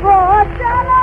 Broad Dollar!